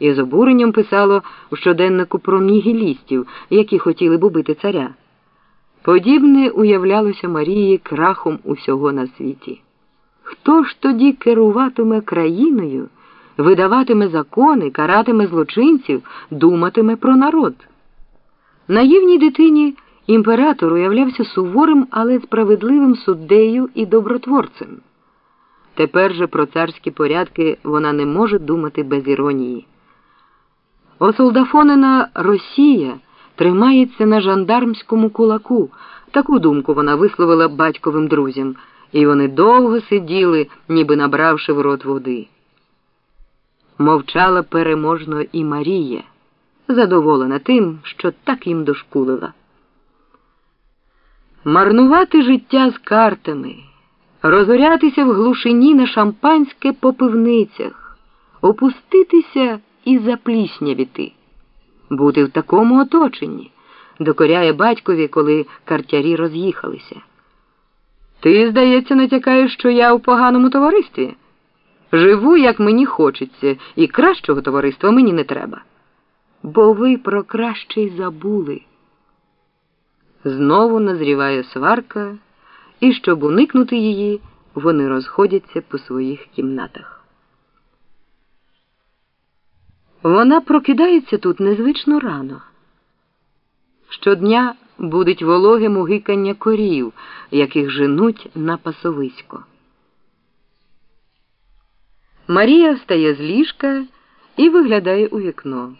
і з обуренням писало в щоденнику про нігілістів, які хотіли б убити царя. Подібне уявлялося Марії крахом усього на світі. Хто ж тоді керуватиме країною, видаватиме закони, каратиме злочинців, думатиме про народ? Наївній дитині імператор уявлявся суворим, але справедливим суддею і добротворцем. Тепер же про царські порядки вона не може думати без іронії. Осолдафонена Росія тримається на жандармському кулаку. Таку думку вона висловила батьковим друзям, і вони довго сиділи, ніби набравши в рот води. Мовчала переможно і Марія, задоволена тим, що так їм дошкулила. Марнувати життя з картами, розорятися в глушині на шампанське по пивницях, опуститися і запліснявіти, бути в такому оточенні, докоряє батькові, коли картярі роз'їхалися. Ти, здається, натякаєш, що я у поганому товаристві. Живу, як мені хочеться, і кращого товариства мені не треба. Бо ви про краще й забули. Знову назріває сварка, і щоб уникнути її, вони розходяться по своїх кімнатах. Вона прокидається тут незвично рано. Щодня будуть вологе мугикання корів, яких женуть на пасовисько. Марія встає з ліжка і виглядає у вікно.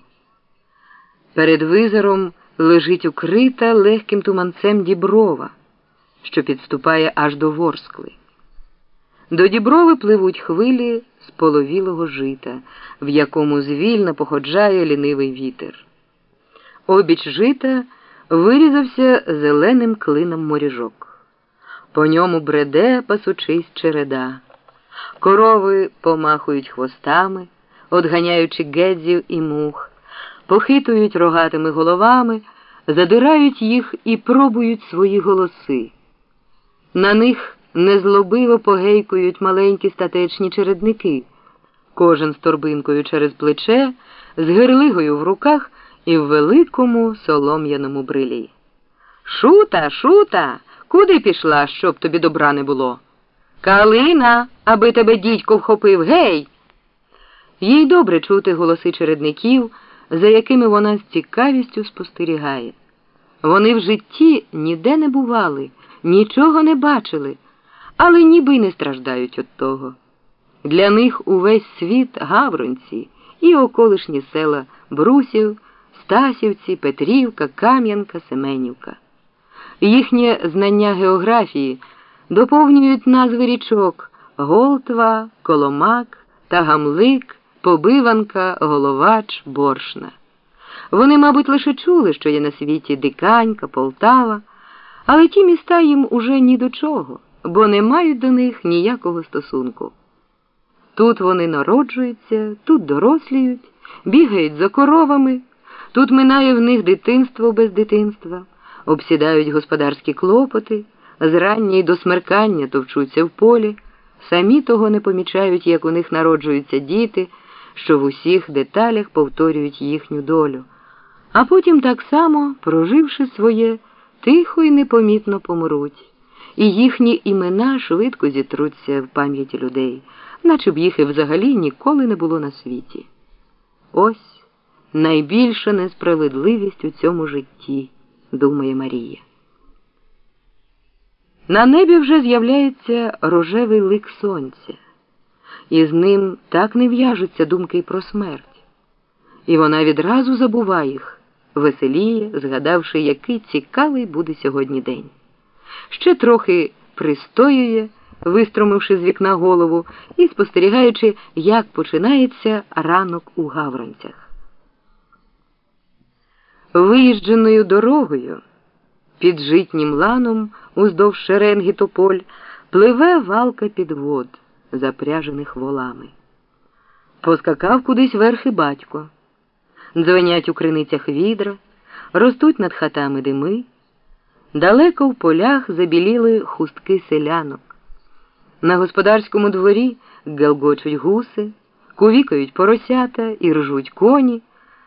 Перед визором лежить укрита легким туманцем діброва, що підступає аж до ворскли. До діброви пливуть хвилі з половілого жита, в якому звільно походжає лінивий вітер. Обіч жита вирізався зеленим клином моріжок. По ньому бреде пасучись череда. Корови помахують хвостами, одганяючи гедзів і мух, похитують рогатими головами, задирають їх і пробують свої голоси. На них незлобиво погейкують маленькі статечні чередники, кожен з торбинкою через плече, з гирлигою в руках і в великому солом'яному брилі. Шута, шута, куди пішла, щоб тобі добра не було? Калина, аби тебе дідько вхопив, гей. Їй добре чути голоси чередників, за якими вона з цікавістю спостерігає. Вони в житті ніде не бували, нічого не бачили, але ніби й не страждають від того. Для них увесь світ гавронці і околишні села Брусів, Стасівці, Петрівка, Кам'янка, Семенівка. Їхнє знання географії доповнюють назви річок Голтва, Коломак, Тагамлик, Побиванка, Головач, Боршна. Вони, мабуть, лише чули, що є на світі Диканька, Полтава, але ті міста їм уже ні до чого, бо не мають до них ніякого стосунку. Тут вони народжуються, тут доросліють, бігають за коровами, тут минає в них дитинство без дитинства, обсідають господарські клопоти, з рання й до смеркання товчуться в полі, самі того не помічають, як у них народжуються діти, що в усіх деталях повторюють їхню долю, а потім так само, проживши своє, тихо й непомітно помруть, і їхні імена швидко зітруться в пам'яті людей, наче б їх і взагалі ніколи не було на світі. Ось найбільша несправедливість у цьому житті, думає Марія. На небі вже з'являється рожевий лик сонця, і з ним так не в'яжуться думки про смерть, і вона відразу забуває їх, веселіє, згадавши, який цікавий буде сьогодні день. Ще трохи пристоює, вистромивши з вікна голову і спостерігаючи, як починається ранок у гавранцях. Виїждженою дорогою. Під житнім ланом уздовж шеренги тополь пливе валка підвод, запряжених волами. Поскакав кудись верхи батько, дзвенять у криницях відра, ростуть над хатами дими, далеко в полях забіліли хустки селянок. На господарському дворі гелгочуть гуси. кувікають поросята і ржуть коні.